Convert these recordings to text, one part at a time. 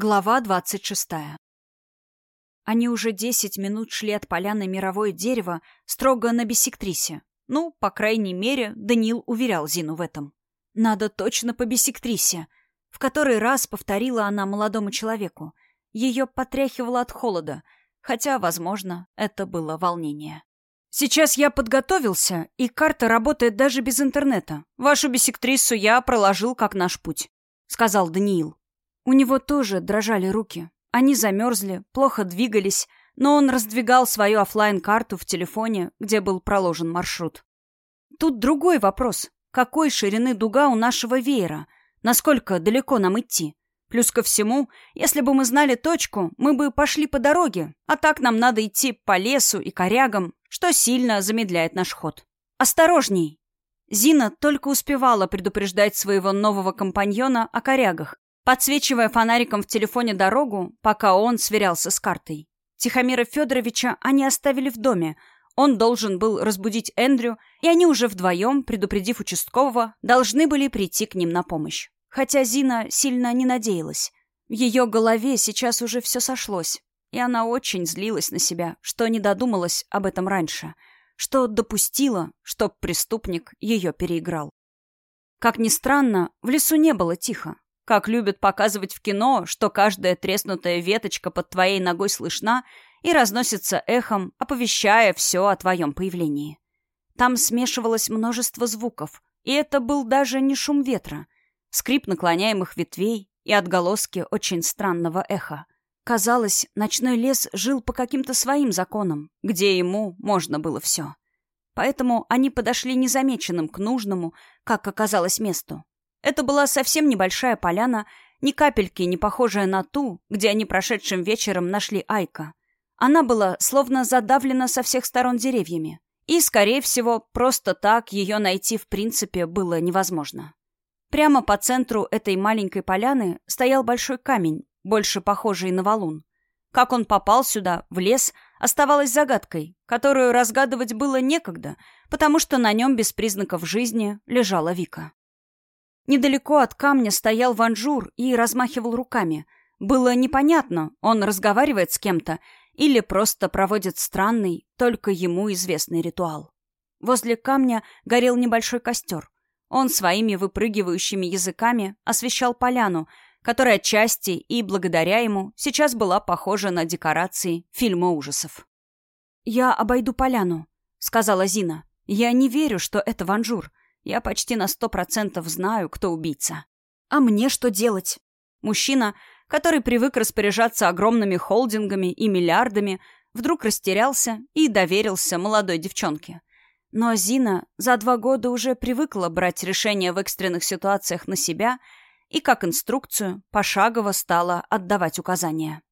Глава двадцать шестая. Они уже десять минут шли от поляны мировое дерево строго на бисектрисе. Ну, по крайней мере, Даниил уверял Зину в этом. Надо точно по бисектрисе. В который раз повторила она молодому человеку. Ее потряхивало от холода, хотя, возможно, это было волнение. «Сейчас я подготовился, и карта работает даже без интернета. Вашу бисектрису я проложил как наш путь», — сказал Даниил. У него тоже дрожали руки. Они замерзли, плохо двигались, но он раздвигал свою офлайн карту в телефоне, где был проложен маршрут. Тут другой вопрос. Какой ширины дуга у нашего веера? Насколько далеко нам идти? Плюс ко всему, если бы мы знали точку, мы бы пошли по дороге, а так нам надо идти по лесу и корягам, что сильно замедляет наш ход. Осторожней! Зина только успевала предупреждать своего нового компаньона о корягах, подсвечивая фонариком в телефоне дорогу, пока он сверялся с картой. Тихомира Федоровича они оставили в доме. Он должен был разбудить Эндрю, и они уже вдвоем, предупредив участкового, должны были прийти к ним на помощь. Хотя Зина сильно не надеялась. В ее голове сейчас уже все сошлось, и она очень злилась на себя, что не додумалась об этом раньше, что допустила, что преступник ее переиграл. Как ни странно, в лесу не было тихо. Как любят показывать в кино, что каждая треснутая веточка под твоей ногой слышна и разносится эхом, оповещая все о твоем появлении. Там смешивалось множество звуков, и это был даже не шум ветра, скрип наклоняемых ветвей и отголоски очень странного эха. Казалось, ночной лес жил по каким-то своим законам, где ему можно было все. Поэтому они подошли незамеченным к нужному, как оказалось, месту. Это была совсем небольшая поляна, ни капельки не похожая на ту, где они прошедшим вечером нашли Айка. Она была словно задавлена со всех сторон деревьями. И, скорее всего, просто так ее найти в принципе было невозможно. Прямо по центру этой маленькой поляны стоял большой камень, больше похожий на валун. Как он попал сюда, в лес, оставалось загадкой, которую разгадывать было некогда, потому что на нем без признаков жизни лежала Вика. Недалеко от камня стоял Ванжур и размахивал руками. Было непонятно, он разговаривает с кем-то или просто проводит странный, только ему известный ритуал. Возле камня горел небольшой костер. Он своими выпрыгивающими языками освещал поляну, которая отчасти и благодаря ему сейчас была похожа на декорации фильма ужасов. «Я обойду поляну», — сказала Зина. «Я не верю, что это Ванжур. Я почти на сто процентов знаю, кто убийца. А мне что делать? Мужчина, который привык распоряжаться огромными холдингами и миллиардами, вдруг растерялся и доверился молодой девчонке. Но Зина за два года уже привыкла брать решения в экстренных ситуациях на себя и, как инструкцию, пошагово стала отдавать указания.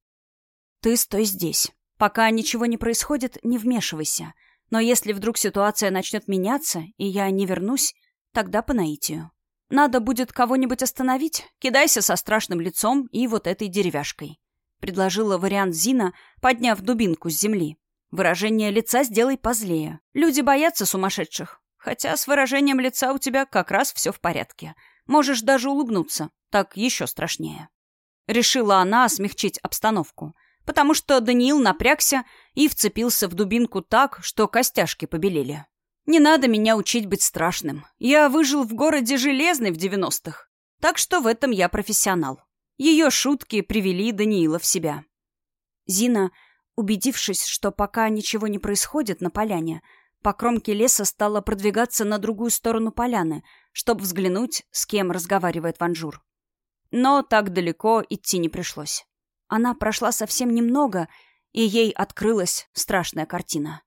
«Ты стой здесь. Пока ничего не происходит, не вмешивайся. Но если вдруг ситуация начнет меняться, и я не вернусь, Тогда по наитию. Надо будет кого-нибудь остановить, кидайся со страшным лицом и вот этой деревяшкой. Предложила вариант Зина, подняв дубинку с земли. Выражение лица сделай позлее. Люди боятся сумасшедших. Хотя с выражением лица у тебя как раз все в порядке. Можешь даже улыбнуться. Так еще страшнее. Решила она смягчить обстановку. Потому что Даниил напрягся и вцепился в дубинку так, что костяшки побелели. Не надо меня учить быть страшным. Я выжил в городе Железный в девяностых. Так что в этом я профессионал. Ее шутки привели Даниила в себя. Зина, убедившись, что пока ничего не происходит на поляне, по кромке леса стала продвигаться на другую сторону поляны, чтобы взглянуть, с кем разговаривает Ванжур. Но так далеко идти не пришлось. Она прошла совсем немного, и ей открылась страшная картина.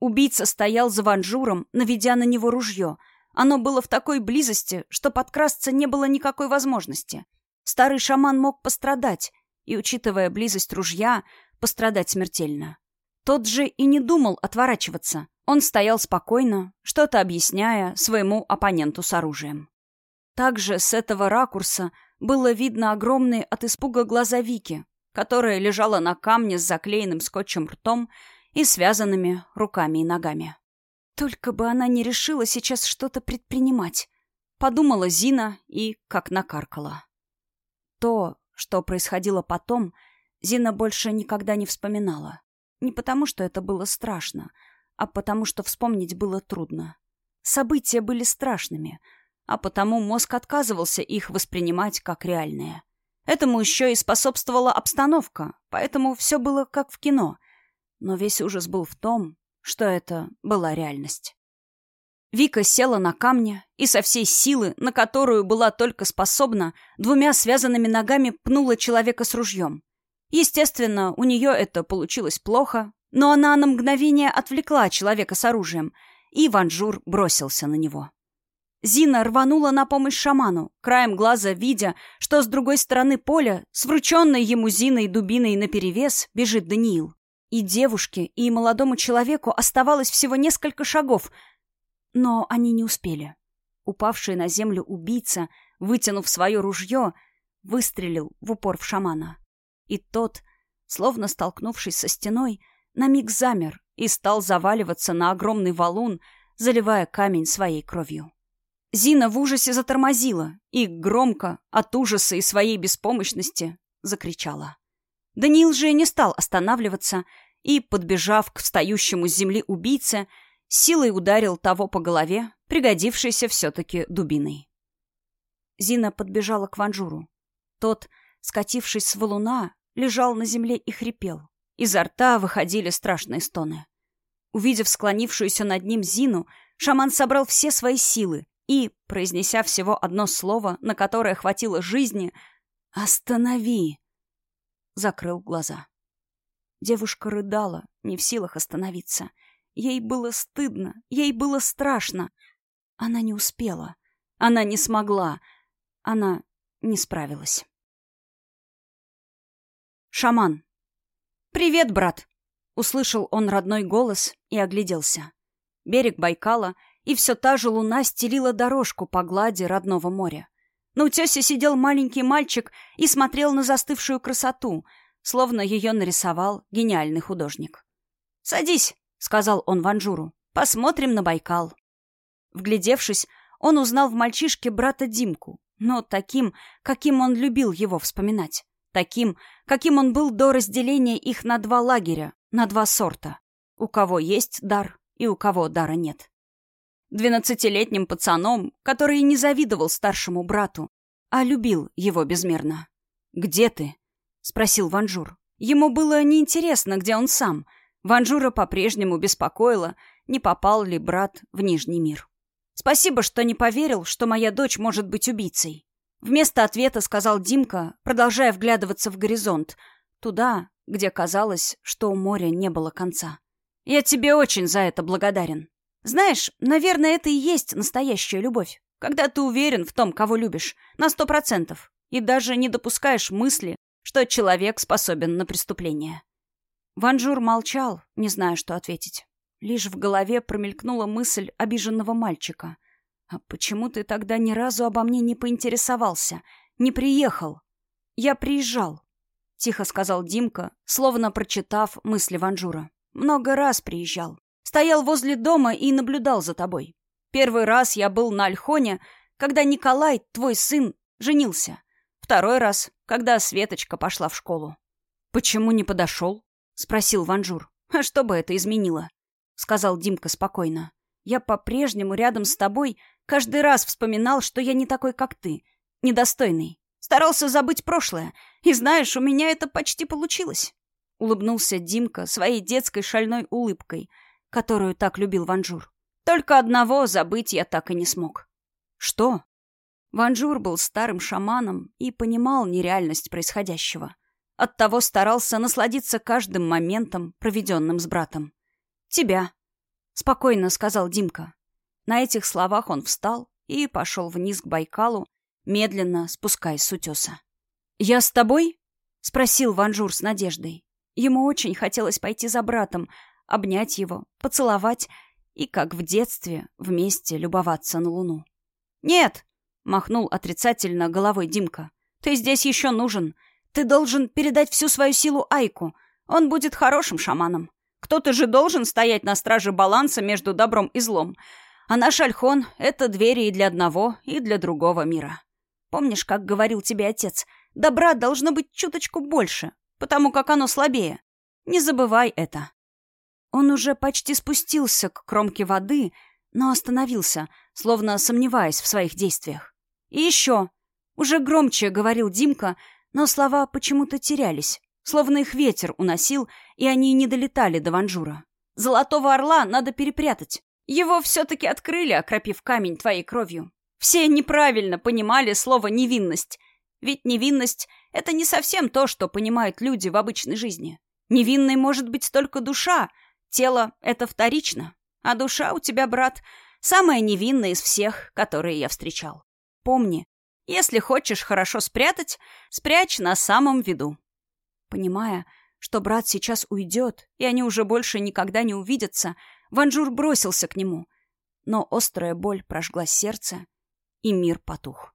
Убийца стоял за Ванжуром, наведя на него ружье. Оно было в такой близости, что подкрасться не было никакой возможности. Старый шаман мог пострадать, и, учитывая близость ружья, пострадать смертельно. Тот же и не думал отворачиваться. Он стоял спокойно, что-то объясняя своему оппоненту с оружием. Также с этого ракурса было видно огромные от испуга глаза Вики, которая лежала на камне с заклеенным скотчем ртом и связанными руками и ногами. Только бы она не решила сейчас что-то предпринимать. Подумала Зина и как накаркала. То, что происходило потом, Зина больше никогда не вспоминала. Не потому, что это было страшно, а потому, что вспомнить было трудно. События были страшными, а потому мозг отказывался их воспринимать как реальные. Этому еще и способствовала обстановка, поэтому все было как в кино. Но весь ужас был в том, что это была реальность. Вика села на камне и со всей силы, на которую была только способна, двумя связанными ногами пнула человека с ружьем. Естественно, у нее это получилось плохо, но она на мгновение отвлекла человека с оружием, и Ванжур бросился на него. Зина рванула на помощь шаману, краем глаза видя, что с другой стороны поля, с врученной ему Зиной дубиной наперевес, бежит Даниил. И девушке, и молодому человеку оставалось всего несколько шагов, но они не успели. Упавший на землю убийца, вытянув свое ружье, выстрелил в упор в шамана. И тот, словно столкнувшись со стеной, на миг замер и стал заваливаться на огромный валун, заливая камень своей кровью. Зина в ужасе затормозила и громко, от ужаса и своей беспомощности, закричала. Даниил же не стал останавливаться и, подбежав к встающему с земли убийце, силой ударил того по голове, пригодившейся все-таки дубиной. Зина подбежала к Ванжуру. Тот, скатившись с валуна, лежал на земле и хрипел. Изо рта выходили страшные стоны. Увидев склонившуюся над ним Зину, шаман собрал все свои силы и, произнеся всего одно слово, на которое хватило жизни, «Останови!» закрыл глаза. Девушка рыдала, не в силах остановиться. Ей было стыдно, ей было страшно. Она не успела. Она не смогла. Она не справилась. Шаман. «Привет, брат!» — услышал он родной голос и огляделся. Берег Байкала и все та же луна стелила дорожку по глади родного моря. На утесе сидел маленький мальчик и смотрел на застывшую красоту, словно ее нарисовал гениальный художник. «Садись», — сказал он Ванжуру, — «посмотрим на Байкал». Вглядевшись, он узнал в мальчишке брата Димку, но таким, каким он любил его вспоминать. Таким, каким он был до разделения их на два лагеря, на два сорта. У кого есть дар и у кого дара нет двенадцатилетним пацаном, который не завидовал старшему брату, а любил его безмерно. «Где ты?» — спросил Ванжур. Ему было неинтересно, где он сам. Ванжура по-прежнему беспокоило, не попал ли брат в Нижний мир. «Спасибо, что не поверил, что моя дочь может быть убийцей». Вместо ответа сказал Димка, продолжая вглядываться в горизонт, туда, где казалось, что у моря не было конца. «Я тебе очень за это благодарен». Знаешь, наверное, это и есть настоящая любовь. Когда ты уверен в том, кого любишь, на сто процентов, и даже не допускаешь мысли, что человек способен на преступление. Ванжур молчал, не зная, что ответить. Лишь в голове промелькнула мысль обиженного мальчика. «А почему ты тогда ни разу обо мне не поинтересовался? Не приехал?» «Я приезжал», — тихо сказал Димка, словно прочитав мысли Ванжура. «Много раз приезжал. Стоял возле дома и наблюдал за тобой. Первый раз я был на Ольхоне, когда Николай, твой сын, женился. Второй раз, когда Светочка пошла в школу. «Почему не подошел?» — спросил Ванжур. «А что бы это изменило?» — сказал Димка спокойно. «Я по-прежнему рядом с тобой каждый раз вспоминал, что я не такой, как ты, недостойный. Старался забыть прошлое, и знаешь, у меня это почти получилось». Улыбнулся Димка своей детской шальной улыбкой — которую так любил Ванжур. Только одного забыть я так и не смог. Что? Ванжур был старым шаманом и понимал нереальность происходящего. Оттого старался насладиться каждым моментом, проведенным с братом. «Тебя», — спокойно сказал Димка. На этих словах он встал и пошел вниз к Байкалу, медленно спускаясь с утеса. «Я с тобой?» — спросил Ванжур с надеждой. Ему очень хотелось пойти за братом, обнять его, поцеловать и, как в детстве, вместе любоваться на луну. «Нет!» — махнул отрицательно головой Димка. «Ты здесь еще нужен. Ты должен передать всю свою силу Айку. Он будет хорошим шаманом. Кто-то же должен стоять на страже баланса между добром и злом. А наш Альхон — это двери и для одного, и для другого мира. Помнишь, как говорил тебе отец? Добра должно быть чуточку больше, потому как оно слабее. Не забывай это. Он уже почти спустился к кромке воды, но остановился, словно сомневаясь в своих действиях. И еще. Уже громче говорил Димка, но слова почему-то терялись, словно их ветер уносил, и они не долетали до Ванжура. «Золотого орла надо перепрятать. Его все-таки открыли, окропив камень твоей кровью. Все неправильно понимали слово «невинность». Ведь невинность — это не совсем то, что понимают люди в обычной жизни. Невинной может быть только душа, тело — это вторично. А душа у тебя, брат, самая невинная из всех, которые я встречал. Помни, если хочешь хорошо спрятать, спрячь на самом виду. Понимая, что брат сейчас уйдет, и они уже больше никогда не увидятся, Ванжур бросился к нему. Но острая боль прожгла сердце, и мир потух.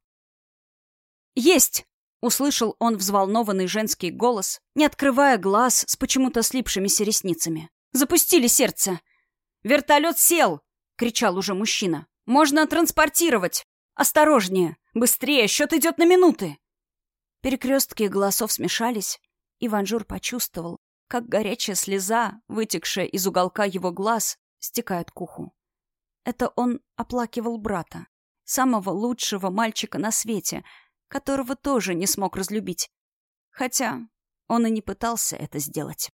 «Есть!» — услышал он взволнованный женский голос, не открывая глаз с почему-то слипшимися ресницами. «Запустили сердце!» «Вертолет сел!» — кричал уже мужчина. «Можно транспортировать! Осторожнее! Быстрее! Счет идет на минуты!» Перекрестки голосов смешались, и Ванжур почувствовал, как горячая слеза, вытекшая из уголка его глаз, стекает к уху. Это он оплакивал брата, самого лучшего мальчика на свете, которого тоже не смог разлюбить. Хотя он и не пытался это сделать.